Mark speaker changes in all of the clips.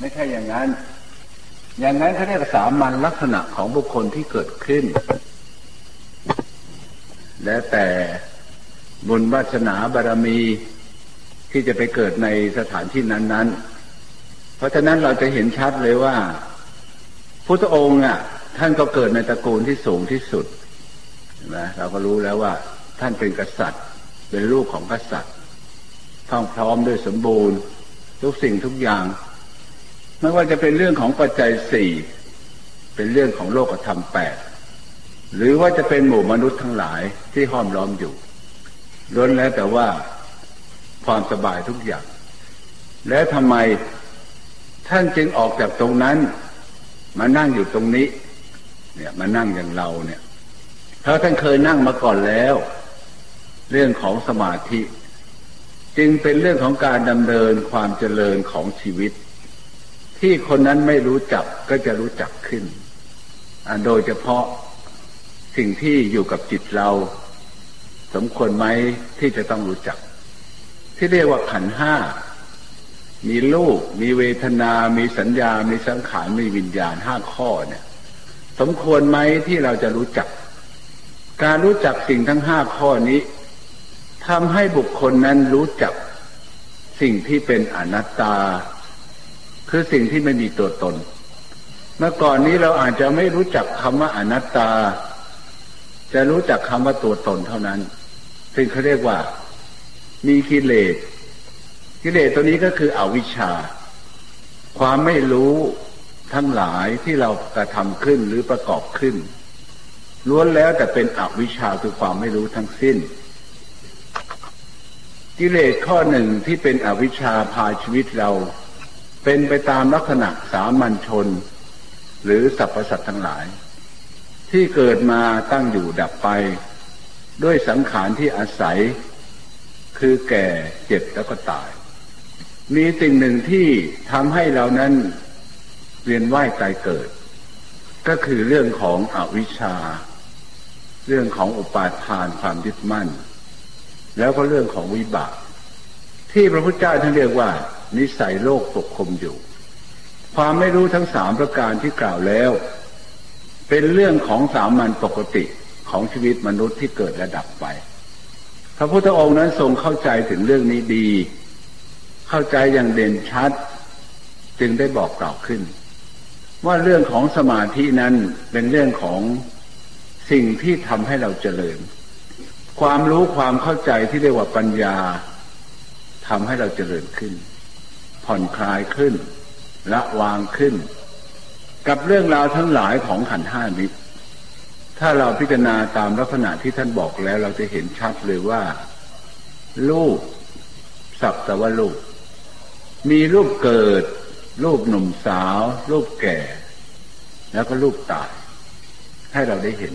Speaker 1: ไม่ใช่อย่างนั้น อย่างนั้นเขาเรียกสามัญลักษณะของบุคคลที่เกิดขึ้น และแต่บุญวาสนาบารมีที่จะไปเกิดในสถานที่นั้น ๆ เพราะฉะนั้นเราจะเห็นชัดเลยว่าพุทธองค์อะ ท่านก็เกิดในตระกูลที่สูงที่สุดนะเราก็รู้แล้วว่า ท่านเป็นกษัตริย์ เป็นลูกของกษัตริย์ท้องพร้อมด้วยสมบูรณ์ ทุกสิ่งทุกอย่าง ไม่ว่าจะเป็นเรื่องของปัจจัยสี่เป็นเรื่องของโลกธรรมแปดหรือว่าจะเป็นหมู่มนุษย์ทั้งหลายที่ห้อมล้อมอยู่ล้วนแล้วแต่ว่าความสบายทุกอย่าง และทำไมท่านจึงออกจากตรงนั้น มานั่งอยู่ตรงนี้ เนี่ยมานั่งอย่างเราเนี่ยเพราะท่านเคยนั่งมาก่อนแล้ว เรื่องของสมาธิ จึงเป็นเรื่องของการดำเนินความเจริญของชีวิต ที่คนนั้นไม่รู้จักก็จะรู้จักขึ้น โดยเฉพาะสิ่งที่อยู่กับจิตเรา สมควรไหมที่จะต้องรู้จัก ที่เรียกว่าขันห้า มีลูกมีเวทนา มีสัญญา มีสังขาร มีวิญญาณห้าข้อเนี่ย สมควรไหมที่เราจะรู้จัก การรู้จักสิ่งทั้งห้าข้อนี้ทำให้บุคคลนั้นรู้จัก สิ่งที่เป็นอนัตตา คือสิ่งที่ไม่มีตัวตน เมื่อก่อนนี้เราอาจจะไม่รู้จักคำว่าอนัตตา จะรู้จักคำว่าตัวตนเท่านั้น ซึ่งเขาเรียกว่า มีกิเลส กิเลสตัวนี้ก็คืออวิชชา ความไม่รู้ทั้งหลายที่เรากระทำขึ้นหรือประกอบขึ้น ล้วนแล้วแต่เป็นอวิชชาคือความไม่รู้ทั้งสิ้น กิเลสข้อหนึ่งที่เป็นอวิชชาพาชีวิตเรา เป็นไปตามลักษณะสามัญชน หรือสรรพสัตว์ทั้งหลาย ที่เกิดมาตั้งอยู่ดับไป ด้วยสังขารที่อาศัย คือแก่เจ็บแล้วก็ตาย มีสิ่งหนึ่งที่ทำให้เรานั้นเวียนว่ายตายเกิด ก็คือเรื่องของอวิชชา เรื่องของอุปาทานความยึดมั่น แล้วก็เรื่องของวิบาก ที่พระพุทธเจ้าท่านเรียกว่า นิสัยโลกปกคลุมอยู่ ความไม่รู้ทั้งสามประการที่กล่าวแล้ว เป็นเรื่องของสามัญปกติของชีวิตมนุษย์ที่เกิดและดับไป พระพุทธองค์นั้นทรงเข้าใจถึงเรื่องนี้ดี เข้าใจอย่างเด่นชัด จึงได้บอกกล่าวขึ้น ว่าเรื่องของสมาธินั้นเป็นเรื่องของสิ่งที่ทำให้เราเจริญ ความรู้ความเข้าใจที่เรียกว่าปัญญาทำให้เราเจริญขึ้น ผ่อนคลายขึ้นละวางขึ้น กับเรื่องราวทั้งหลายของขันห้านี้ถ้าเราพิจารณาตามลักษณะที่ท่านบอกแล้ว เราจะเห็นชัดเลยว่ารูปสักแต่ว่ารูปมีรูปเกิด รูปหนุ่มสาว รูปแก่ แล้วก็รูปตาย ให้เราได้เห็น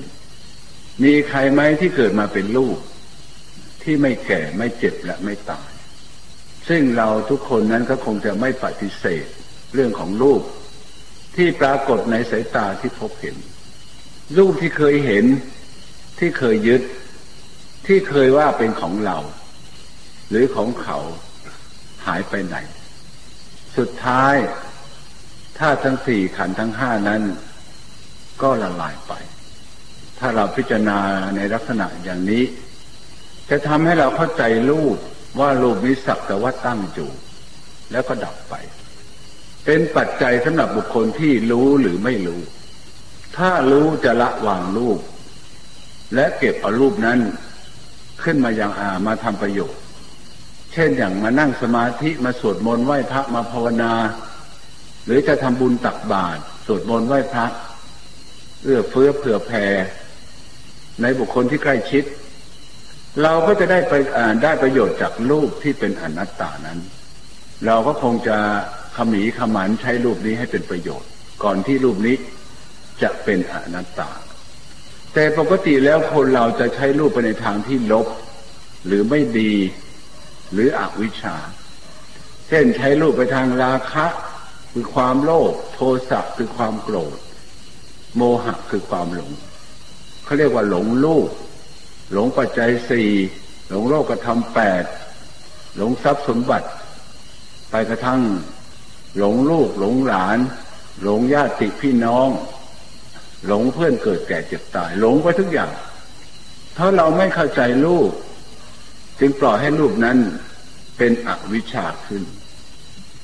Speaker 1: มีใครไหมที่เกิดมาเป็นลูก ที่ไม่แก่ไม่เจ็บและไม่ตาย ซึ่งเราทุกคนนั้นก็คงจะไม่ปฏิเสธเรื่องของลูกที่ปรากฏในสายตาที่พบเห็นลูกที่เคยเห็น ที่เคยยึด ที่เคยว่าเป็นของเรา หรือของเขาหายไปไหน สุดท้ายถ้าทั้งสี่ขันทั้งห้านั้น ก็ละลายไป ถ้าเราพิจารณาในลักษณะอย่างนี้ จะทำให้เราเข้าใจรูป ว่ารูปนี้สักแต่ว่าตั้งอยู่ แล้วก็ดับไป เป็นปัจจัยสำหรับบุคคลที่รู้หรือไม่รู้ ถ้ารู้จะละวางรูป และเก็บเอารูปนั้นขึ้นมาอย่างอามาทำประโยชน์ เช่นอย่างมานั่งสมาธิมาสวดมนต์ไหว้พระมาภาวนา หรือจะทำบุญตักบาตรสวดมนต์ไหว้พระเอื้อเฟื้อเผื่อแผ่ในบุคคลที่ใกล้ชิด เราก็จะได้ไปได้ประโยชน์จากรูปที่เป็นอนัตตานั้น เราก็คงจะขมีขมันใช้รูปนี้ให้เป็นประโยชน์ ก่อนที่รูปนี้จะเป็นอนัตตา แต่ปกติแล้วคนเราจะใช้รูปไปในทางที่ลบ หรือไม่ดี หรืออวิชชา เช่นใช้รูปไปทางราคะ คือความโลภโทสะคือความโกรธ โมหะคือความหลงเขาเรียกว่าหลงลูก หลงปัจจัยสี่หลงโลกกระทำแปดหลงทรัพย์สมบัติ ไปกระทั่ง หลงลูกหลงหลาน หลงญาติพี่น้อง หลงเพื่อนเกิดแก่เจ็บตาย หลงไปทุกอย่าง ถ้าเราไม่เข้าใจลูก จึงปล่อยให้รูปนั้นเป็นอวิชชาขึ้น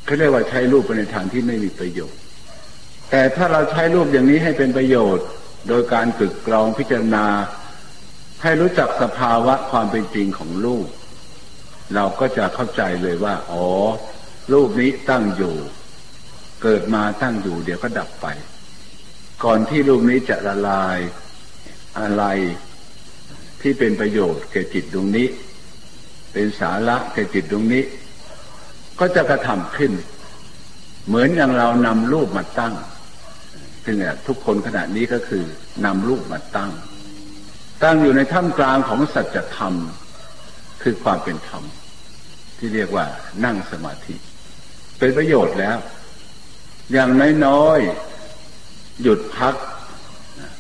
Speaker 1: เขาเรียกว่าใช้รูปไปในทางที่ไม่มีประโยชน์ แต่ถ้าเราใช้รูปอย่างนี้ให้เป็นประโยชน์ โดยการกึกกรองพิจารณา ให้รู้จักสภาวะความเป็นจริงของลูกเราก็จะเข้าใจเลยว่า อ๋อ รูปนี้ตั้งอยู่ เกิดมาตั้งอยู่ เดี๋ยวก็ดับไป ก่อนที่รูปนี้จะละลายอะไรที่เป็นประโยชน์แก่จิตดวงนี้ เป็นสาระแก่จิตดวงนี้ ก็จะกระทำขึ้น เหมือนอย่างเรานำรูปมาตั้งซึ่งทุกคนขณะนี้ก็คือนำรูปมาตั้ง ตั้งอยู่ในท่ามกลางของสัจธรรม คือความเป็นธรรม ที่เรียกว่านั่งสมาธิ เป็นประโยชน์แล้ว อย่างน้อยๆหยุดพัก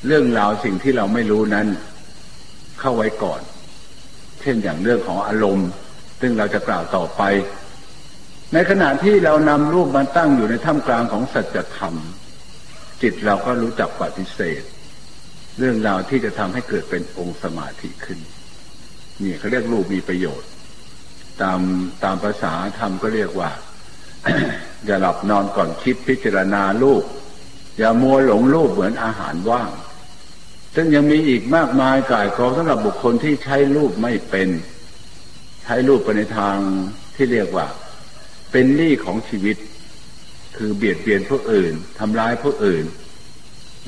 Speaker 1: เรื่องราวสิ่งที่เราไม่รู้นั้น เข้าไว้ก่อน เช่นอย่างเรื่องของอารมณ์ ซึ่งเราจะกล่าวต่อไป ในขณะที่เรานำรูปมาตั้งอยู่ในท่ามกลางของสัจธรรม จิตเราก็รู้จักปฏิเสธ เรื่องราวที่จะทำให้เกิดเป็นองค์สมาธิขึ้น นี่เขาเรียกรูปมีประโยชน์ ตามตามภาษาธรรมก็เรียกว่า อย่าหลับนอนก่อนคิดพิจารณาลูกอย่ามัวหลงรูปเหมือนอาหารว่าง ซึ่งยังมีอีกมากมายกายกองสำหรับบุคคลที่ใช้รูปไม่เป็น ใช้รูปไปในทางที่เรียกว่า เป็นหนี้ของชีวิต คือเบียดเบียนผู้อื่นทำร้ายผู้อื่น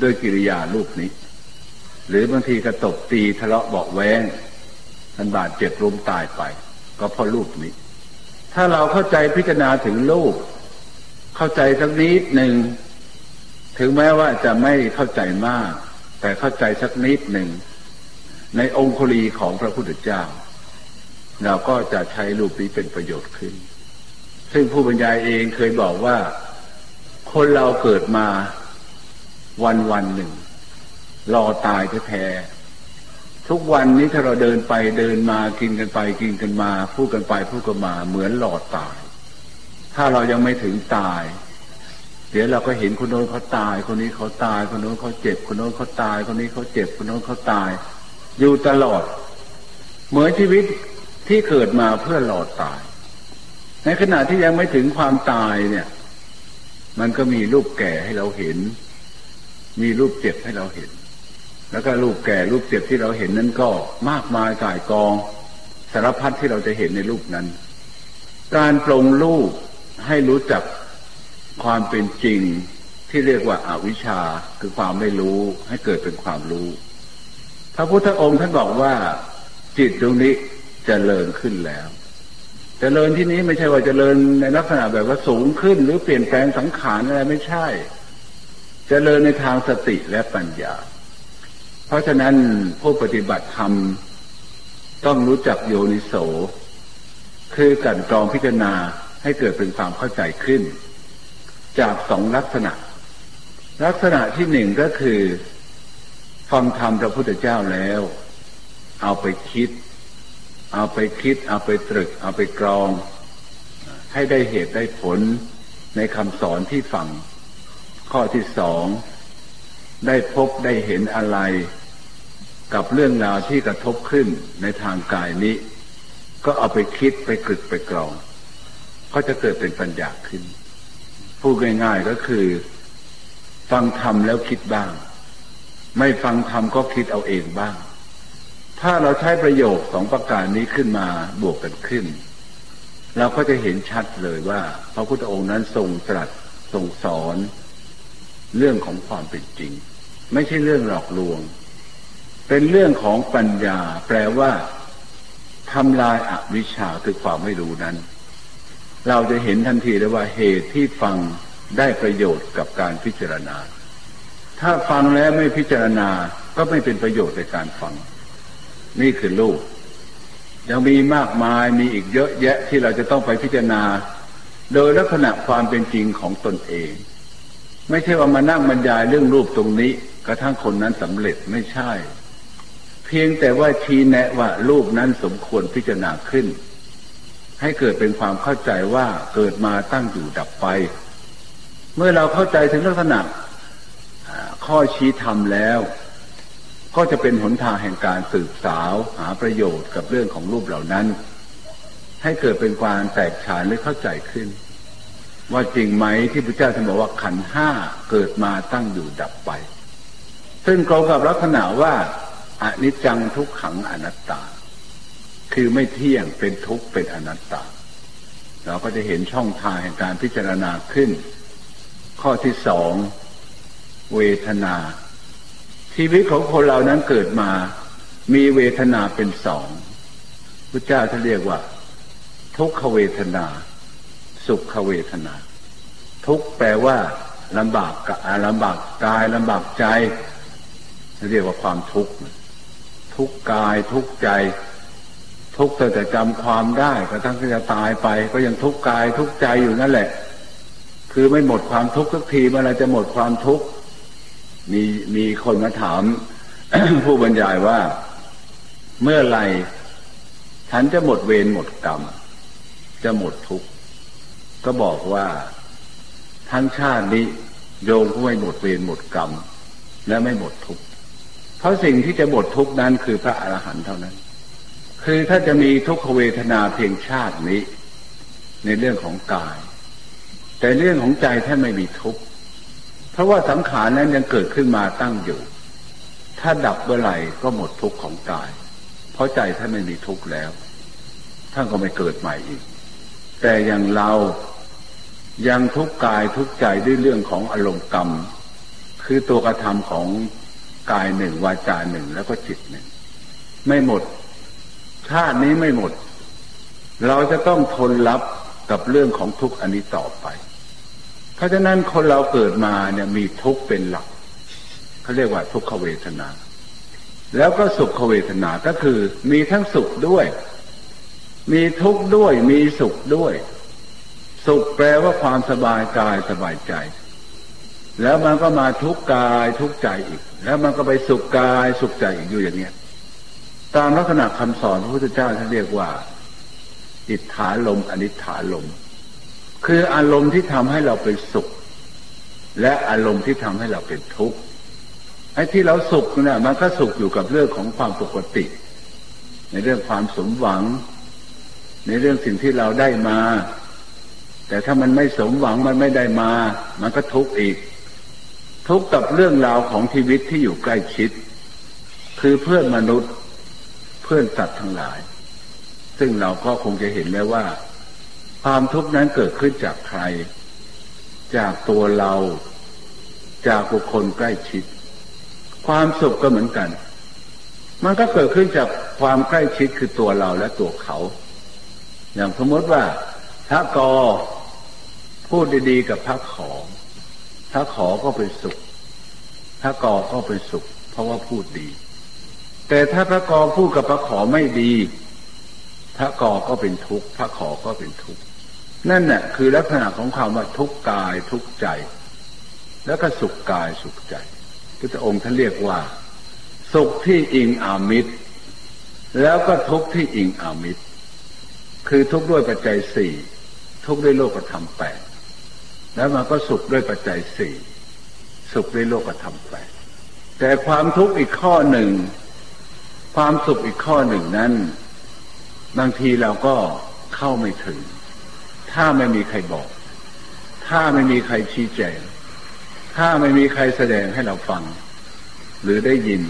Speaker 1: ด้วยกิริยารูปนี้ หรือบางทีกระตบตีทะเลาะเบาแวงทันบาดเจ็บล้มตายไป ก็เพราะรูปนี้ ถ้าเราเข้าใจพิจารณาถึงรูป เข้าใจสักนิดหนึ่ง ถึงแม้ว่าจะไม่เข้าใจมาก แต่เข้าใจสักนิดหนึ่ง ในองคุลีของพระพุทธเจ้า เราก็จะใช้รูปนี้เป็นประโยชน์ขึ้น ซึ่งผู้บรรยายเองเคยบอกว่า คนเราเกิดมาวันวันหนึ่ง รอตายแท้ทุกวันนี้ถ้าเราเดินไปเดินมากินกันไปกินกันมา พูดกันไปพูดกันมาเหมือนหลอดตาย ถ้าเรายังไม่ถึงตาย เดี๋ยวเราก็เห็นคนโน้นเขาตาย คนนี้เขาตาย คนโน้นเขาเจ็บ คนโน้นเขาตาย คนนี้เขาเจ็บ คนโน้นเขาตาย อยู่ตลอด เหมือนชีวิตที่เกิดมาเพื่อหลอดตาย ในขณะที่ยังไม่ถึงความตายเนี่ย มันก็มีรูปแก่ให้เราเห็น มีรูปเจ็บให้เราเห็น แล้วก็รูปแก่รูปเจ็บที่เราเห็นนั้นก็มากมายกายกอง สารพัดที่เราจะเห็นในรูปนั้น การปรงรูปให้รู้จักความเป็นจริงที่เรียกว่าอาวิชชาคือความไม่รู้ให้เกิดเป็นความรู้ พระพุทธองค์ท่านบอกว่า จิตตรงนี้จเจริญขึ้นแล้วจเจริญที่นี้ไม่ใช่ว่าจเจริญในลักษณะแบบว่าสูงขึ้น หรือเปลี่ยนแปลงสังขารอะไรไม่ใช่จเจริญในทางสติและปัญญา เพราะฉะนั้นผู้ปฏิบัติธรรมต้องรู้จักโยนิโส คือการกรองพิจารณาให้เกิดเป็นความเข้าใจขึ้น จากสองลักษณะ ลักษณะที่หนึ่งก็คือ ฟังธรรมพระพุทธเจ้าแล้ว เอาไปคิด เอาไปคิด เอาไปตรึก เอาไปกรอง ให้ได้เหตุได้ผลในคำสอนที่ฟัง ข้อที่สอง ได้พบได้เห็นอะไร กับเรื่องราวที่กระทบขึ้นในทางกายนี้ ก็เอาไปคิดไปกรึกไปกรองก็จะเกิดเป็นปัญญาขึ้น พูดง่ายๆก็คือ ฟังธรรมแล้วคิดบ้าง ไม่ฟังธรรมก็คิดเอาเองบ้าง ถ้าเราใช้ประโยคสองประการนี้ขึ้นมาบวกกันขึ้น เราก็จะเห็นชัดเลยว่า พระพุทธองค์นั้นทรงตรัสทรงสอน เรื่องของความเป็นจริง ไม่ใช่เรื่องหลอกลวง เป็นเรื่องของปัญญา แปลว่าทำลายอาวิชชาคือความไม่รู้นั้น เราจะเห็นทันทีเลยว่าเหตุที่ฟังได้ประโยชน์กับการพิจารณา ถ้าฟังแล้วไม่พิจารณาก็ไม่เป็นประโยชน์ในการฟัง นี่คือลูกยังมีมากมายมีอีกเยอะแยะที่เราจะต้องไปพิจารณา โดยลักษณะความเป็นจริงของตนเอง ไม่ใช่ว่ามานั่งบรรยายเรื่องรูปตรงนี้ กระทั่งคนนั้นสำเร็จไม่ใช่ พียงแต่ว่าชี้แนะว่ารูปนั้นสมควรพิจารณาขึ้น ให้เกิดเป็นความเข้าใจว่าเกิดมาตั้งอยู่ดับไป เมื่อเราเข้าใจถึงลักษณะข้อชี้ธรรมแล้ว ก็จะเป็นหนทางแห่งการสืบสาวหาประโยชน์กับเรื่องของรูปเหล่านั้น ให้เกิดเป็นความแตกฉานและเข้าใจขึ้น ว่าจริงไหมที่พระเจ้าท่านบอกว่าขันห้าเกิดมาตั้งอยู่ดับไป ซึ่งตรงกับลักษณะว่า อนิจจังทุกขังอนัตตา คือไม่เที่ยงเป็นทุกข์เป็นอนัตตา เราก็จะเห็นช่องทางแห่งการพิจารณาขึ้น ข้อที่สองเวทนา ชีวิตของคนเรานั้นเกิดมา มีเวทนาเป็นสองพระเจ้าท่านเรียกว่า ทุกขเวทนา สุขเวทนา ทุกแปลว่าลำบากกายลำบากกายลำบากใจ เรียกว่าความทุกข์ ทุกกายทุกใจ ทุกแต่จะจำความได้กระทั่งที่จะตายไป ก็ยังทุกกายทุกใจอยู่นั่นแหละ คือไม่หมดความทุกข์ทุกทีเมื่อไรจะหมดความทุกข์มีมีคนมาถาม ผู้บรรยายว่า เมื่อไรฉันจะหมดเวรหมดกรรม จะหมดทุกข์ก็บอกว่าทั้งชาตินี้โยมก็ไม่หมดเวรหมดกรรม และไม่หมดทุกข์ เพราะสิ่งที่จะหมดทุกนั้นคือพระอรหันต์เท่านั้น คือถ้าจะมีทุกขเวทนาเพียงชาตินี้ ในเรื่องของกาย แต่เรื่องของใจท่านไม่มีทุกข์เพราะว่าสังขารนั้นยังเกิดขึ้นมาตั้งอยู่ ถ้าดับเมื่อไหร่ก็หมดทุกข์ของกาย เพราะใจท่านไม่มีทุกข์แล้วท่านก็ไม่เกิดใหม่อีก แต่อย่างเรายังทุกข์กายทุกข์ใจด้วยเรื่องของอารมณ์กรรม คือตัวกระทำของ กายหนึ่งวาจาหนึ่งแล้วก็จิตหนึ่งไม่หมด ชาตินี้ไม่หมด เราจะต้องทนรับกับเรื่องของทุกข์อันนี้ต่อไป เพราะฉะนั้นคนเราเกิดมาเนี่ยมีทุกข์เป็นหลักเขาเรียกว่าทุกขเวทนา แล้วก็สุขเวทนาก็คือ มีทั้งสุขด้วย มีทุกข์ด้วย มีสุขด้วย สุขแปลว่าความสบายกายสบายใจ แล้วมันก็มาทุกกายทุกใจอีก แล้วมันก็ไปสุขกายสุขใจอีกอยู่อย่างเนี้ยตามลักษณะคำสอนพระพุทธเจ้าท่านเรียกว่า อิทธาลมอนิถาลม คืออารมณ์ที่ทำให้เราเป็นสุข และอารมณ์ที่ทำให้เราเป็นทุกข์ไอ้ที่เราสุขเนี่ยมันก็สุขอยู่กับเรื่องของความปกติ ในเรื่องความสมหวัง ในเรื่องสิ่งที่เราได้มา แต่ถ้ามันไม่สมหวังมันไม่ได้มา มันก็ทุกข์อีก ทุกข์กับเรื่องราวของชีวิตที่อยู่ใกล้ชิด คือเพื่อนมนุษย์เพื่อนสัตว์ทั้งหลาย ซึ่งเราก็คงจะเห็นแล้วว่า ความทุกข์นั้นเกิดขึ้นจากใคร จากตัวเรา จากบุคคลใกล้ชิด ความสุขก็เหมือนกัน มันก็เกิดขึ้นจากความใกล้ชิดคือตัวเราและตัวเขา อย่างสมมติว่าพระกอพูดดีๆกับพระขอพ ระขอก็เป็นสุขพระกอก็เป็นสุข เพราะว่าพูดดี แต่ถ้าพระกอพูดกับพระขอไม่ดีพระกอก็เป็นทุกข์พระขอก็เป็นทุกข์นั่นแหละคือลักษณะของความว่าทุกกายทุกใจ แล้วก็สุขกายสุขใจพุทธองค์ท่านเรียกว่า สุขที่อิงอามิตร แล้วก็ทุกข์ที่อิงอามิตร คือทุกข์ด้วยปัจจัยสี่ทุกข์ด้วยโลกธรรมแปด แล้วมันก็สุขด้วยปัจจัยสี่สุขด้วยโลกธรรมแปดแต่ความทุกข์อีกข้อหนึ่ง ความสุขอีกข้อหนึ่งนั้น บางทีเราก็เข้าไม่ถึง ถ้าไม่มีใครบอก ถ้าไม่มีใครชี้แจง ถ้าไม่มีใครแสดงให้เราฟัง หรือได้ยิน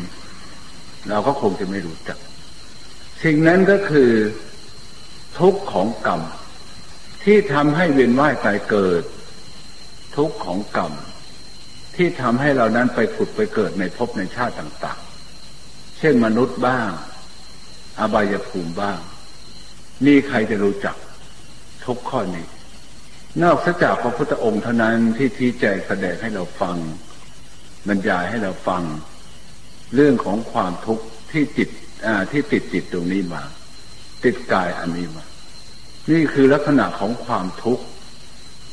Speaker 1: เราก็คงจะไม่รู้จัก สิ่งนั้นก็คือทุกข์ของกรรมที่ทำให้เวียนว่ายตายเกิด ทุกข์ของกรรม ที่ทำให้เรานั้นไปผุดไปเกิดในภพในชาติต่างๆ เช่นมนุษย์บ้าง อบายภูมิบ้างมีใครจะรู้จัก ทุกข้อนี้ นอกจากพระพุทธองค์เท่านั้นที่ที่แจงแสดงให้เราฟัง บรรยายให้เราฟัง เรื่องของความทุกข์ที่ติดที่ติดจิตตรงนี้มา ติดกายอันนี้มา นี่คือลักษณะของความทุกข์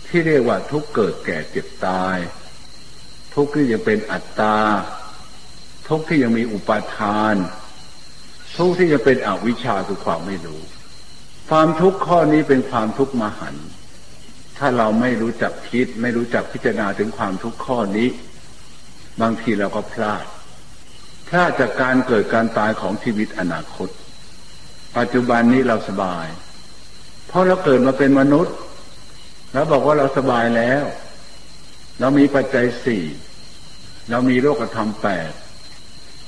Speaker 1: ที่เรียกว่าทุกเกิดแก่เจ็บตาย ทุกที่ยังเป็นอัตตา ทุกที่ยังมีอุปาทาน ทุกที่ยังเป็นอวิชชาคือความไม่รู้ ความทุกข์ข้อนี้เป็นความทุกข์มหันถ้าเราไม่รู้จักคิด ไม่รู้จักพิจารณาถึงความทุกข์ข้อนี้ บางทีเราก็พลาดพลาดจากการเกิดการตายของชีวิตอนาคต ปัจจุบันนี้เราสบาย เพราะเราเกิดมาเป็นมนุษย์ แล้วบอกว่าเราสบายแล้ว เรามีปัจจัยสี่ เรามีโลกธรรมแปด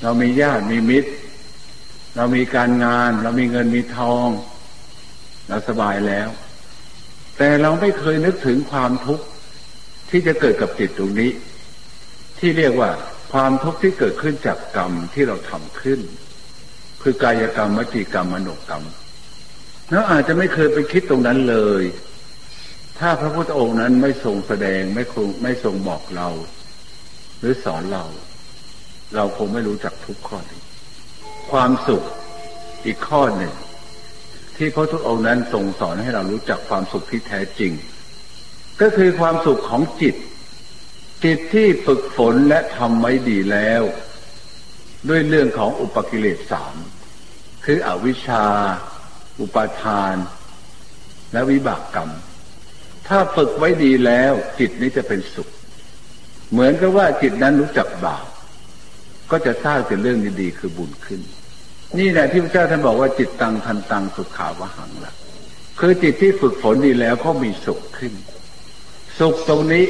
Speaker 1: เรามีญาติมีมิตร เรามีการงาน เรามีเงินมีทอง เราสบายแล้ว แต่เราไม่เคยนึกถึงความทุกข์ที่จะเกิดกับจิตตรงนี้ ที่เรียกว่าความทุกข์ที่เกิดขึ้นจากกรรมที่เราทำขึ้น คือกายกรรมวจีกรรมมโนกรรมแล้วอาจจะไม่เคยไปคิดตรงนั้นเลย ถ้าพระพุทธองค์นั้นไม่ทรงแสดงไม่คงไม่ทรงบอกเรา หรือสอนเรา เราคงไม่รู้จักทุกข้อนี้ความสุขอีกข้อหนึ่ง ที่พระพุทธองค์นั้นทรงสอนให้เรารู้จักความสุขที่แท้จริง ก็คือความสุขของจิต จิตที่ฝึกฝนและทำไว้ดีแล้ว ด้วยเรื่องของอุปกิเลสสามคืออวิชชา อุปาทาน และวิบากกรรม ถ้าฝึกไว้ดีแล้ว จิตนี้จะเป็นสุข เหมือนกับว่าจิตนั้นรู้จักบาปก็จะสร้างแต่เรื่องดีๆคือบุญขึ้น นี่แหละที่พระเจ้าท่านบอกว่าจิตตังทันตังสุขขาวหังละคือจิตที่ฝึกฝนดีแล้วก็มีสุขขึ้น สุขตรงนี้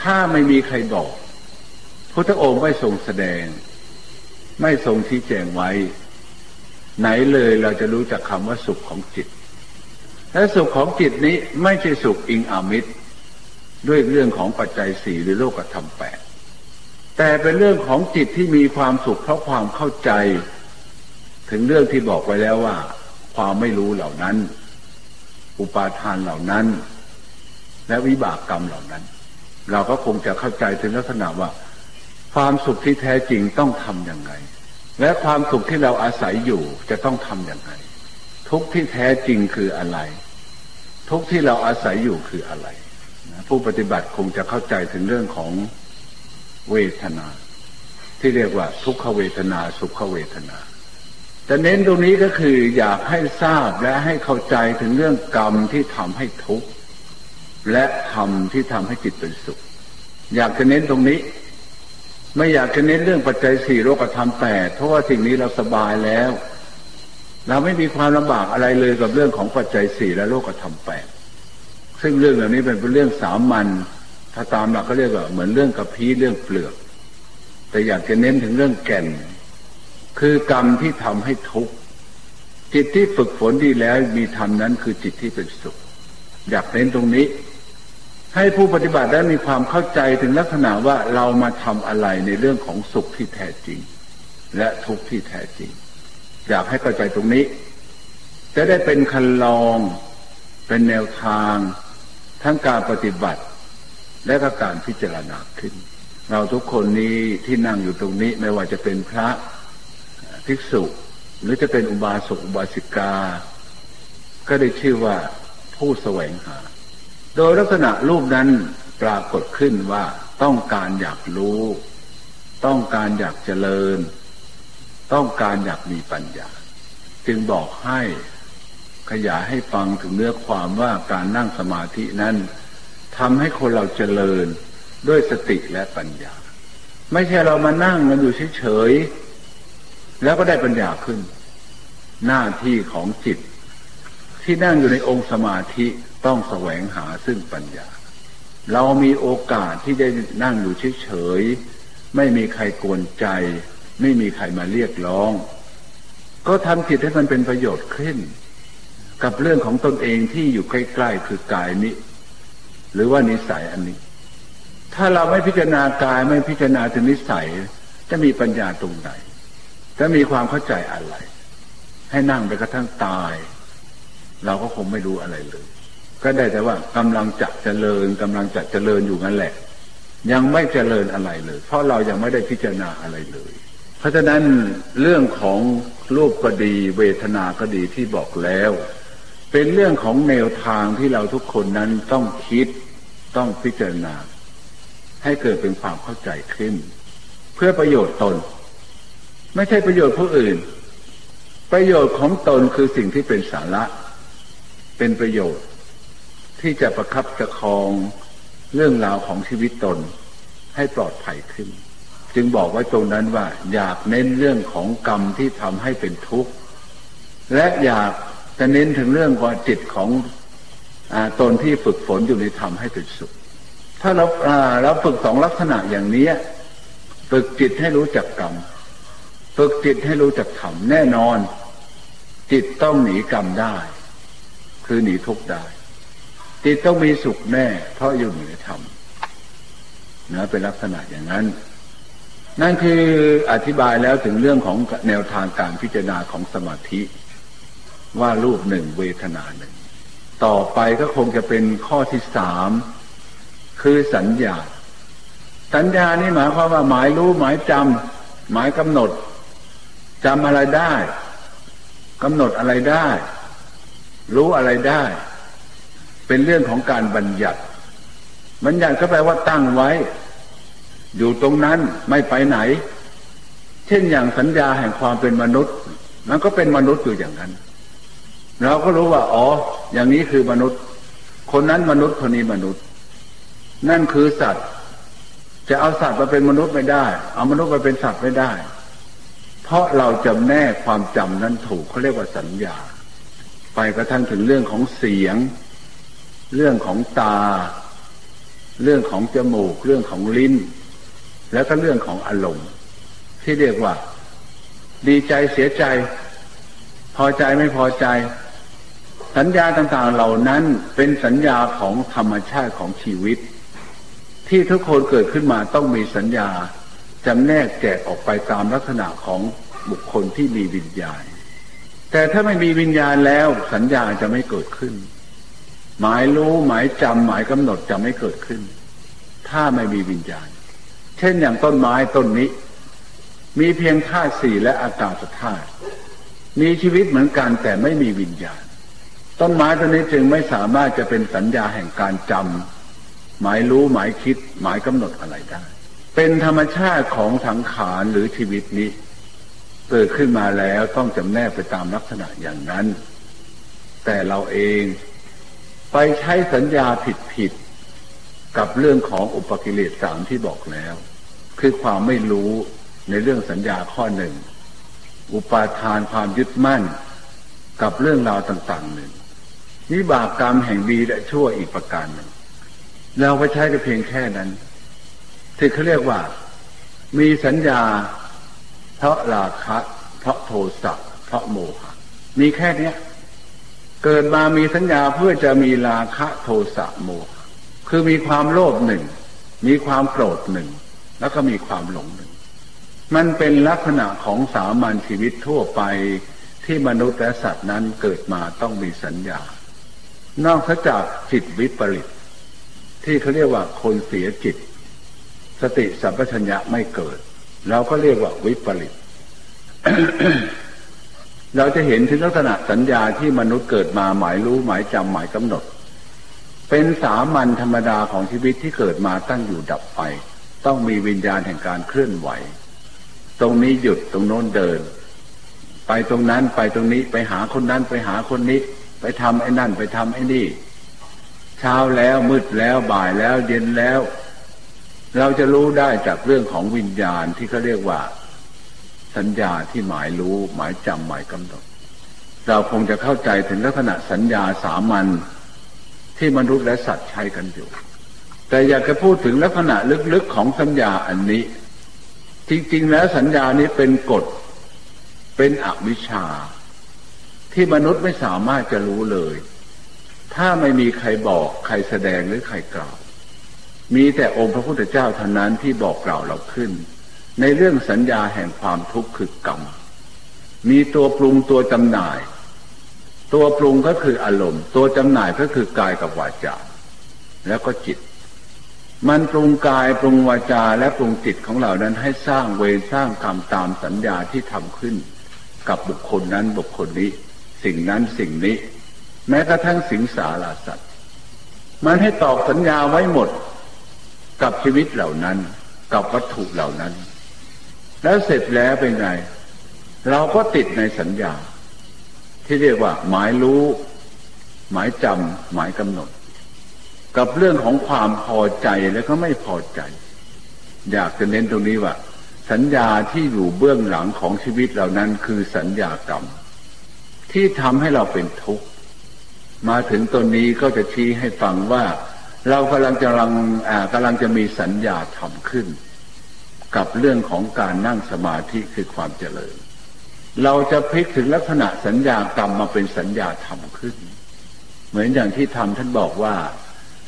Speaker 1: ถ้าไม่มีใครบอกพุทธองค์ไม่ทรงแสดง ไม่ทรงชี้แจงไว้ ไหนเลยเราจะรู้จักคำว่าสุขของจิต และสุขของจิตนี้ไม่ใช่สุขอิงอามิตร ด้วยเรื่องของปัจจัยสี่หรือโลกธรรมแปดแต่เป็นเรื่องของจิตที่มีความสุขเพราะความเข้าใจ ถึงเรื่องที่บอกไว้แล้วว่า ความไม่รู้เหล่านั้น อุปาทานเหล่านั้น และวิบากกรรมเหล่านั้น เราก็คงจะเข้าใจถึงลักษณะว่า ความสุขที่แท้จริงต้องทำอย่างไรและความสุขที่เราอาศัยอยู่จะต้องทำอย่างไรทุกที่แท้จริงคืออะไร ทุกที่เราอาศัยอยู่คืออะไรผู้ปฏิบัติคงจะเข้าใจถึงเรื่องของเวทนา ที่เรียกว่าทุกขเวทนา สุขเวทนาแต่เน้นตรงนี้ก็คืออยากให้ทราบและให้เข้าใจถึงเรื่องกรรมที่ทำให้ทุกข์และธรรมที่ทำให้จิตเป็นสุข อยากจะเน้นตรงนี้ ไม่อยากจะเน้นเรื่องปัจจัยสี่โลกธรรมแปดเพราะว่าสิ่งนี้เราสบายแล้ว เราไม่มีความลำบากอะไรเลยกับเรื่องของปัจจัยสี่และโลกธรรมแปดซึ่งเรื่องเหล่านี้เป็นเรื่องสามัญถ้าตามหลักก็เรียกว่าเหมือนเรื่องกระพี้เรื่องเปลือก แต่อยากจะเน้นถึงเรื่องแก่น คือกรรมที่ทำให้ทุกข์จิตที่ฝึกฝนดีแล้วมีธรรมนั้นคือจิตที่เป็นสุข อยากเน้นตรงนี้ ให้ผู้ปฏิบัติได้มีความเข้าใจถึงลักษณะว่าเรามาทำอะไรในเรื่องของสุขที่แท้จริง และทุกข์ที่แท้จริง อยากให้เข้าใจตรงนี้ จะได้เป็นคันลองเป็นแนวทาง ทั้งการปฏิบัติ และก็การพิจารณาขึ้น เราทุกคนนี้ที่นั่งอยู่ตรงนี้ไม่ว่าจะเป็นพระภิกษุ หรือจะเป็นอุบาสกอุบาสิกา ก็ได้ชื่อว่าผู้แสวงหา โดยลักษณะรูปนั้นปรากฏขึ้นว่าต้องการอยากรู้ ต้องการอยากเจริญ ต้องการอยากมีปัญญา จึงบอกให้ขยายให้ฟังถึงเนื้อความว่าการนั่งสมาธินั้นทำให้คนเราเจริญด้วยสติและปัญญา ไม่ใช่เรามานั่งกันอยู่เฉยๆแล้วก็ได้ปัญญาขึ้น หน้าที่ของจิต ที่นั่งอยู่ในองค์สมาธิต้องแสวงหาซึ่งปัญญา เรามีโอกาสที่จะนั่งอยู่เฉยๆไม่มีใครกวนใจ ไม่มีใครมาเรียกร้อง ก็ทำจิตให้มันเป็นประโยชน์ขึ้น กับเรื่องของตนเองที่อยู่ใกล้ๆคือกายนี้ หรือว่านิสัยอันนี้ ถ้าเราไม่พิจารณากายไม่พิจารณาถึงนิสัย จะมีปัญญาตรงไหน จะมีความเข้าใจอะไร ให้นั่งไปกระทั่งตาย เราก็คงไม่รู้อะไรเลยก็ได้แต่ว่ากำลังจะเจริญกำลังจะเจริญอยู่นั่นแหละ ยังไม่เจริญอะไรเลย เพราะเรายังไม่ได้พิจารณาอะไรเลย เพราะฉะนั้นเรื่องของรูปก็ดีเวทนาก็ดีที่บอกแล้ว เป็นเรื่องของแนวทางที่เราทุกคนนั้นต้องคิดต้องพิจารณา ให้เกิดเป็นความเข้าใจขึ้น เพื่อประโยชน์ตน ไม่ใช่ประโยชน์ผู้อื่น ประโยชน์ของตนคือสิ่งที่เป็นสาระ เป็นประโยชน์ ที่จะประคับประคองเรื่องราวของชีวิตตนให้ปลอดภัยขึ้น จึงบอกไว้ตรงนั้นว่า อยากเน้นเรื่องของกรรมที่ทำให้เป็นทุกข์ และอยากจะเน้นถึงเรื่องว่าจิตของอตนที่ฝึกฝนอยู่ในธรรมให้เป็นสุข ถ้าเราเราฝึกสองลักษณะอย่างนี้ฝึกจิตให้รู้จักกรรมฝึกจิตให้รู้จักธรรมแน่นอน จิตต้องหนีกรรมได้ คือหนีทุกข์ได้ จิตต้องมีสุขแน่ เพราะอยู่ในธรรมนะเป็นลักษณะอย่างนั้น นั่นคืออธิบายแล้วถึงเรื่องของแนวทางการพิจารณาของสมาธิ ว่ารูปหนึ่งเวทนาหนึ่ง ต่อไปก็คงจะเป็นข้อที่สามคือสัญญา สัญญานี่หมายความว่าหมายรู้หมายจำหมายกำหนดจำอะไรได้กำหนดอะไรได้ รู้อะไรได้ เป็นเรื่องของการบัญญัติ บัญญัติก็แปลว่าตั้งไว้ อยู่ตรงนั้นไม่ไปไหน เช่นอย่างสัญญาแห่งความเป็นมนุษย์ มันก็เป็นมนุษย์อยู่อย่างนั้น เราก็รู้ว่า อ๋อ อย่างนี้คือมนุษย์ คนนั้นมนุษย์คนนี้มนุษย์ นั่นคือสัตว์ จะเอาสัตว์มาเป็นมนุษย์ไม่ได้ เอามนุษย์มาเป็นสัตว์ไม่ได้ เพราะเราจำแนกความจำนั้นถูกเขาเรียกว่าสัญญา ไปกระทั่งถึงเรื่องของเสียง เรื่องของตา เรื่องของจมูก เรื่องของลิ้น แล้วก็เรื่องของอารมณ์ที่เรียกว่า ดีใจเสียใจ พอใจไม่พอใจ สัญญาต่างๆเหล่านั้นเป็นสัญญาของธรรมชาติของชีวิต ที่ทุกคนเกิดขึ้นมาต้องมีสัญญาจำแนกแจกออกไปตามลักษณะของบุคคลที่มีวิญญาณ แต่ถ้าไม่มีวิญญาณแล้วสัญญาจะไม่เกิดขึ้น หมายรู้หมายจำหมายกำหนดจะไม่เกิดขึ้น ถ้าไม่มีวิญญาณ ช่นอย่างต้นไม้ต้นนี้ มีเพียงธาตุสี่และอากาศธาตุมีชีวิตเหมือนกันแต่ไม่มีวิญญาณ ต้นไม้ต้นนี้จึงไม่สามารถจะเป็นสัญญาแห่งการจำหมายรู้หมายคิด หมายกำหนดอะไรได้ เป็นธรรมชาติของสังขารหรือชีวิตนี้ เกิดขึ้นมาแล้วต้องจำแนกไปตามลักษณะอย่างนั้น แต่เราเองไปใช้สัญญาผิดผิดกับเรื่องของอุปกิเลสสามที่บอกแล้ว คือความไม่รู้ในเรื่องสัญญาข้อหนึ่ง อุปาทานความยึดมั่นกับเรื่องราวต่างๆหนึ่งนิบากกรรมแห่งดีและชั่วอีกประการหนึ่ง เราไปใช้ก็เพียงแค่นั้นที่เขาเรียกว่า มีสัญญาเพราะราคะเพราะโทสะเพราะโมหะมีแค่เนี้ย เกิดมามีสัญญาเพื่อจะมีราคะโทสะโมหะคือมีความโลภหนึ่ง มีความโกรธหนึ่ง แล้วก็มีความหลงหนึ่ง มันเป็นลักษณะของสามัญชีวิตทั่วไปที่มนุษย์และสัตว์นั้นเกิดมาต้องมีสัญญา นอกจากจิตวิปริต ที่เขาเรียกว่าคนเสียจิต สติสัมปชัญญะไม่เกิด เราก็เรียกว่าวิปริต เราจะเห็นถึงลักษณะสัญญาที่มนุษย์เกิดมาหมายรู้หมายจำหมายกำหนด เป็นสามัญธรรมดาของชีวิตที่เกิดมาตั้งอยู่ดับไป ต้องมีวิญญาณแห่งการเคลื่อนไหว ตรงนี้หยุดตรงโน้นเดิน ไปตรงนั้นไปตรงนี้ไปหาคนนั้นไปหาคนนี้ ไปทำไอ้นั่นไปทำไอ้นี่ เช้าแล้วมืดแล้วบ่ายแล้วเย็นแล้ว เราจะรู้ได้จากเรื่องของวิญญาณที่เขาเรียกว่า สัญญาที่หมายรู้หมายจำหมายกำหนดเราคงจะเข้าใจถึงลักษณะสัญญาสามัญที่มนุษย์และสัตว์ใช้กันอยู่ แต่อยากจะพูดถึงลักษณะลึกๆของสัญญาอันนี้ จริงๆแล้วสัญญานี้เป็นกฎ เป็นอวิชชา ที่มนุษย์ไม่สามารถจะรู้เลย ถ้าไม่มีใครบอกใครแสดงหรือใครกล่าว มีแต่องค์พระพุทธเจ้าเท่านั้นที่บอกกล่าวเราขึ้น ในเรื่องสัญญาแห่งความทุกข์คือกรรมมีตัวปรุงตัวจำหน่าย ตัวปรุงก็คืออารมณ์ ตัวจำหน่ายก็คือกายกับวาจาแล้วก็จิต มันปรุงกายปรุงวาจาและปรุงจิตของเรานั้นให้สร้างเวรสร้างกรรมตามสัญญาที่ทำขึ้น กับบุคคลนั้นบุคคลนี้ สิ่งนั้นสิ่งนี้ แม้กระทั่งสิงสาราสัตว์ มันให้ตอกสัญญาไว้หมด กับชีวิตเหล่านั้น กับวัตถุเหล่านั้น แล้วเสร็จแล้วเป็นไง เราก็ติดในสัญญา ที่เรียกว่า หมายรู้ หมายจำหมายกำหนด กับเรื่องของความพอใจแล้วก็ไม่พอใจ อยากจะเน้นตรงนี้ว่า สัญญาที่อยู่เบื้องหลังของชีวิตเหล่านั้นคือสัญญากรรม ที่ทำให้เราเป็นทุกข์มาถึงตรงนี้ก็จะชี้ให้ฟังว่า เรากำลังจะลังกำลังจะมีสัญญาทำขึ้น กับเรื่องของการนั่งสมาธิคือความเจริญ เราจะพลิกถึงลักษณะสัญญากรรมมาเป็นสัญญาทำขึ้น เหมือนอย่างที่ทำท่านบอกว่า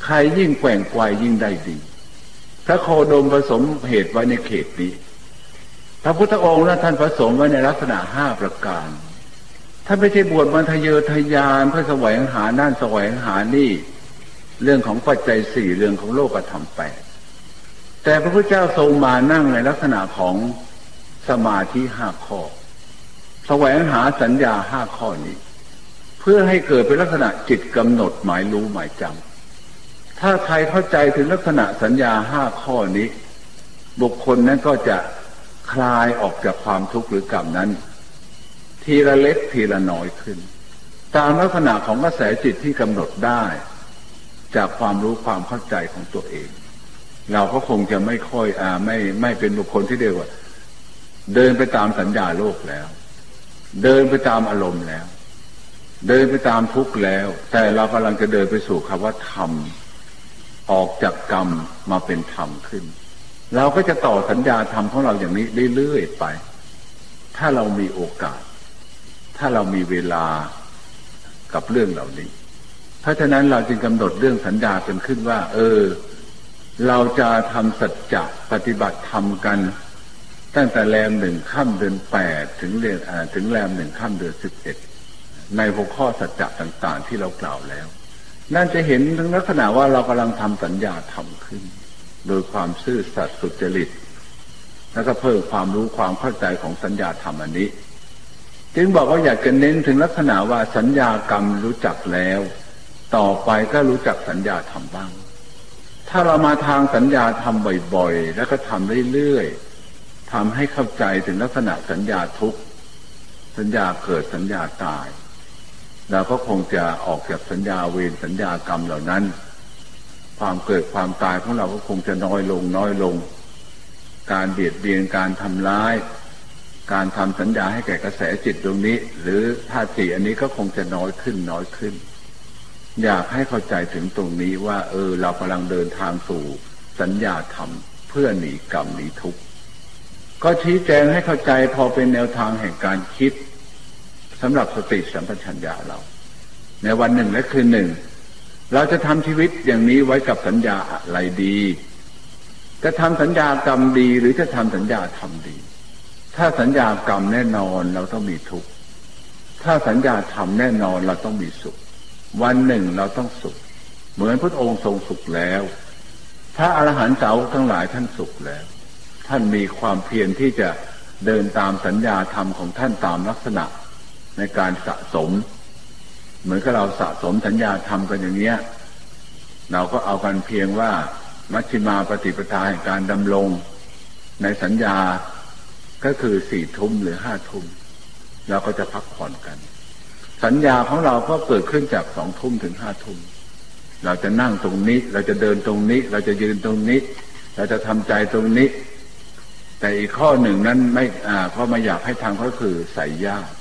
Speaker 1: ใครยิ่งแกว่งไกวยิ่งได้ดีพระโคดมผสมเหตุไว้ในเขตนี้ พระพุทธองค์นั้นท่านผสมไว้ในลักษณะห้าประการถ้าไม่ใช่บวชมาทะเยอทะยานเพื่อแสวงหานั่นแสวงหานี่ เรื่องของปัจจัยสี่เรื่องของโลกธรรมแปดแต่พระพุทธเจ้าทรงมานั่งในลักษณะของสมาธิห้าข้อ แสวงหาสัญญาห้าข้อนี้ เพื่อให้เกิดเป็นลักษณะจิตกำหนดหมายรู้หมายจำ ถ้าใครเข้าใจถึงลักษณะสัญญาห้าข้อนี้ บุคคลนั้นก็จะคลายออกจากความทุกข์หรือกรรมนั้น ทีละเล็กทีละน้อยขึ้น ตามลักษณะของกระแสจิตที่กำหนดได้ จากความรู้ความเข้าใจของตัวเอง เราก็คงจะไม่ค่อยอ่าไม่ไม่เป็นบุคคลที่เรียกว่า เดินไปตามสัญญาโลกแล้ว เดินไปตามอารมณ์แล้ว เดินไปตามทุกข์แล้ว แต่เรากำลังจะเดินไปสู่คำว่าธรรม ออกจากกรรมมาเป็นธรรมขึ้น เราก็จะต่อสัญญาธรรมของเราอย่างนี้เรื่อยๆไป ถ้าเรามีโอกาส ถ้าเรามีเวลากับเรื่องเหล่านี้ เพราะฉะนั้นเราจึงกำหนดเรื่องสัญญาเป็นขึ้นว่า เออ เราจะทำสัจจะปฏิบัติธรรมกัน ตั้งแต่แรมหนึ่งข้ามเดือนแปดถึงเรียนถึงแรมหนึ่งข้ามเดือนสิบเอ็ดในหัวข้อสัจจะต่างๆที่เรากล่าวแล้ว นั่นจะเห็นถึงลักษณะว่าเรากำลังทำสัญญาทำขึ้น โดยความซื่อสัตย์สุจริต แล้วก็เพิ่มความรู้ความเข้าใจของสัญญาธรรมอันนี้ จึงบอกว่าอยากจะเน้นถึงลักษณะว่าสัญญากรรมรู้จักแล้ว ต่อไปก็รู้จักสัญญาทำบ้าง ถ้าเรามาทางสัญญาทำบ่อยๆ แล้วก็ทำเรื่อยๆทำให้เข้าใจถึงลักษณะสัญญาทุกสัญญาเกิดสัญญาตาย เราก็คงจะออกจากสัญญาเวรสัญญากรรมเหล่านั้น ความเกิดความตายของเราก็คงจะน้อยลงน้อยลง การเบียดเบียนการทำร้าย การทำสัญญาให้แก่กระแสจิตตรงนี้ หรือธาตุสี่อันนี้ก็คงจะน้อยขึ้นน้อยขึ้น อยากให้เข้าใจถึงตรงนี้ว่า เออ เรากำลังเดินทางสู่สัญญาธรรมเพื่อหนีกรรมหนีทุกข์ก็ชี้แจงให้เข้าใจพอเป็นแนวทางแห่งการคิด สำหรับสติสัมปชัญญะเรา ในวันหนึ่งและคืนหนึ่ง เราจะทำชีวิตอย่างนี้ไว้กับสัญญาอะไรดี จะทำสัญญากรรมดีหรือจะทำสัญญาทำดี ถ้าสัญญากรรมแน่นอนเราต้องมีทุกข์ถ้าสัญญาธรรมแน่นอนเราต้องมีสุข วันหนึ่งเราต้องสุข เหมือนพระองค์ทรงสุขแล้วพระอรหันต์เจ้าทั้งหลายท่านสุขแล้ว ท่านมีความเพียรที่จะเดินตามสัญญาธรรมของท่านตามลักษณะ ในการสะสม เหมือนกับเราสะสมสัญญาธรรมกันอย่างเนี้ย เราก็เอากันเพียงว่า มัชฌิมาปฏิปทาแห่งการดำรงในสัญญาก็คือสี่ทุ่มหรือห้าทุ่มเราก็จะพักผ่อนกัน สัญญาของเราก็เกิดขึ้นจากสองทุ่มถึงห้าทุ่มเราจะนั่งตรงนี้ เราจะเดินตรงนี้ เราจะยืนตรงนี้ เราจะทำใจตรงนี้ แต่อีกข้อหนึ่งนั้นไม่อ่าเขามาอยากให้ทำก็คือใส่ญาติ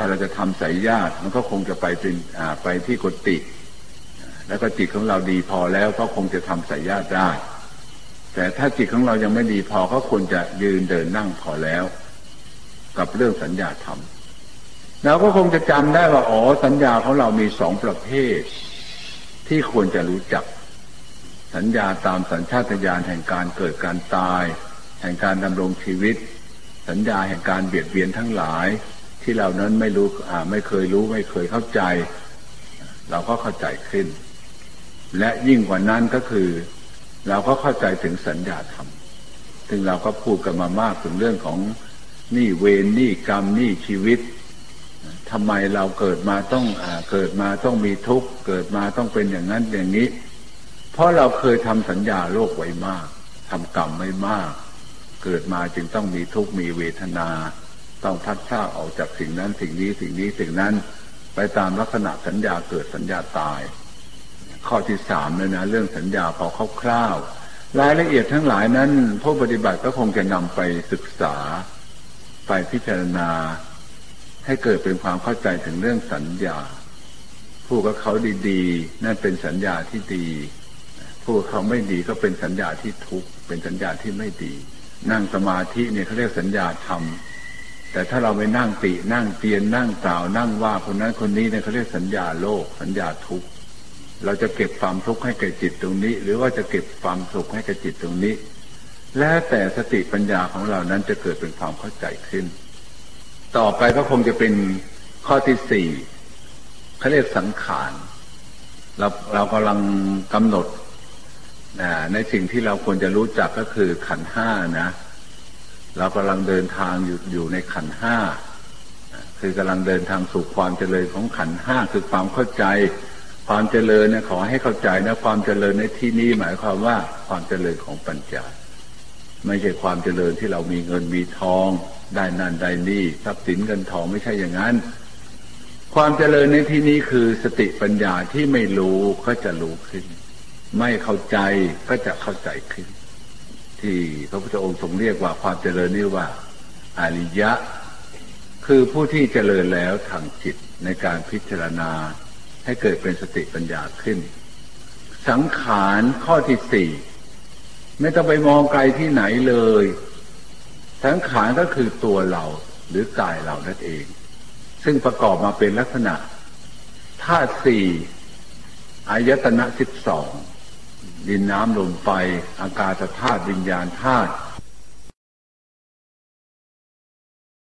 Speaker 1: ถ้าเราจะทำใส่ญาติมันก็คงจะไปเป็นอ่าไปที่กุฏิแล้วก็จิตของเราดีพอแล้วก็คงจะทำใส่ญาติได้ แต่ถ้าจิตของเรายังไม่ดีพอก็ควรจะยืนเดินนั่งพอแล้ว กับเรื่องสัญญาธรรมเราก็คงจะจำได้ว่าอ๋อสัญญาของเรามีสองประเภท ที่ควรจะรู้จัก สัญญาตามสัญชาตญาณแห่งการเกิดการตาย แห่งการดำรงชีวิต สัญญาแห่งการเบียดเบียนทั้งหลาย ที่เรานั้นไม่รู้อ่าไม่เคยรู้ไม่เคยเข้าใจ เราก็เข้าใจขึ้น และยิ่งกว่านั้นก็คือ เราก็เข้าใจถึงสัญญาธรรมซึ่งเราก็พูดกันมามากถึงเรื่องของนี่เวรนี่กรรมนี่ชีวิตทำไมเราเกิดมาต้องอเกิดมาต้องมีทุกข์เกิดมาต้องเป็นอย่างนั้นอย่างนี้ เพราะเราเคยทำสัญญาโลกไว้มากทำกรรมไว้มาก เกิดมาจึงต้องมีทุกข์มีเวทนา ต้องพัดพาออกจากสิ่งนั้นสิ่งนี้สิ่งนี้สิ่งนั้น ไปตามลักษณะสัญญาเกิดสัญญาตาย ข้อที่สามเลยนะ เรื่องสัญญาพอคร่าวๆรายละเอียดทั้งหลายนั้นผู้ปฏิบัติก็คงจะนำไปศึกษา ไปพิจารณา ให้เกิดเป็นความเข้าใจถึงเรื่องสัญญาพูดกับเขาดีๆ นั่นเป็นสัญญาที่ดีพูดกับเขาไม่ดีก็เป็นสัญญาที่ทุกข์เป็นสัญญาที่ไม่ดี นั่งสมาธิเนี่ยเขาเรียกสัญญาธรรม แต่ถ้าเราไปนั่งตินั่งเตียนนั่งกล่าวนั่งว่าคนนั้นคนนี้เนี่ยเขาเรียกสัญญาโลก สัญญาทุกข์เราจะเก็บความทุกข์ให้แก่จิตตรงนี้ หรือว่าจะเก็บความสุขให้แก่จิตตรงนี้ แล้วแต่สติปัญญาของเรานั้นจะเกิดเป็นความเข้าใจขึ้น ต่อไปก็คงจะเป็นข้อที่สี่เขาเรียกสังขารเราเรากำลังกำหนดในสิ่งที่เราควรจะรู้จักก็คือขันห้านะ เรากำลังเดินทางอยู่อยู่ในขันห้าคือกำลังเดินทางสู่ความเจริญของขันห้าคือความเข้าใจ ความเจริญเนี่ยขอให้เข้าใจนะความเจริญในที่นี้หมายความว่าความเจริญของปัญญาไม่ใช่ความเจริญที่เรามีเงินมีทอง ได้นั่นได้นี่ทรัพย์สินเงินทองไม่ใช่อย่างนั้น ความเจริญในที่นี้คือสติปัญญาที่ไม่รู้ก็จะรู้ขึ้น ไม่เข้าใจก็จะเข้าใจขึ้น ที่พระพุทธองค์ทรงเรียกว่าความเจริญนี่ว่าอริยะ คือผู้ที่เจริญแล้วทางจิตในการพิจารณาให้เกิดเป็นสติปัญญาขึ้น สังขารข้อที่สี่ไม่ต้องไปมองไกลที่ไหนเลย สังขารก็คือตัวเราหรือกายเรานั่นเอง ซึ่งประกอบมาเป็นลักษณะธาตุสี่อายตนะสิบสอง ดินน้ำลมไฟอากาศธาตุวิญญาณธาตุ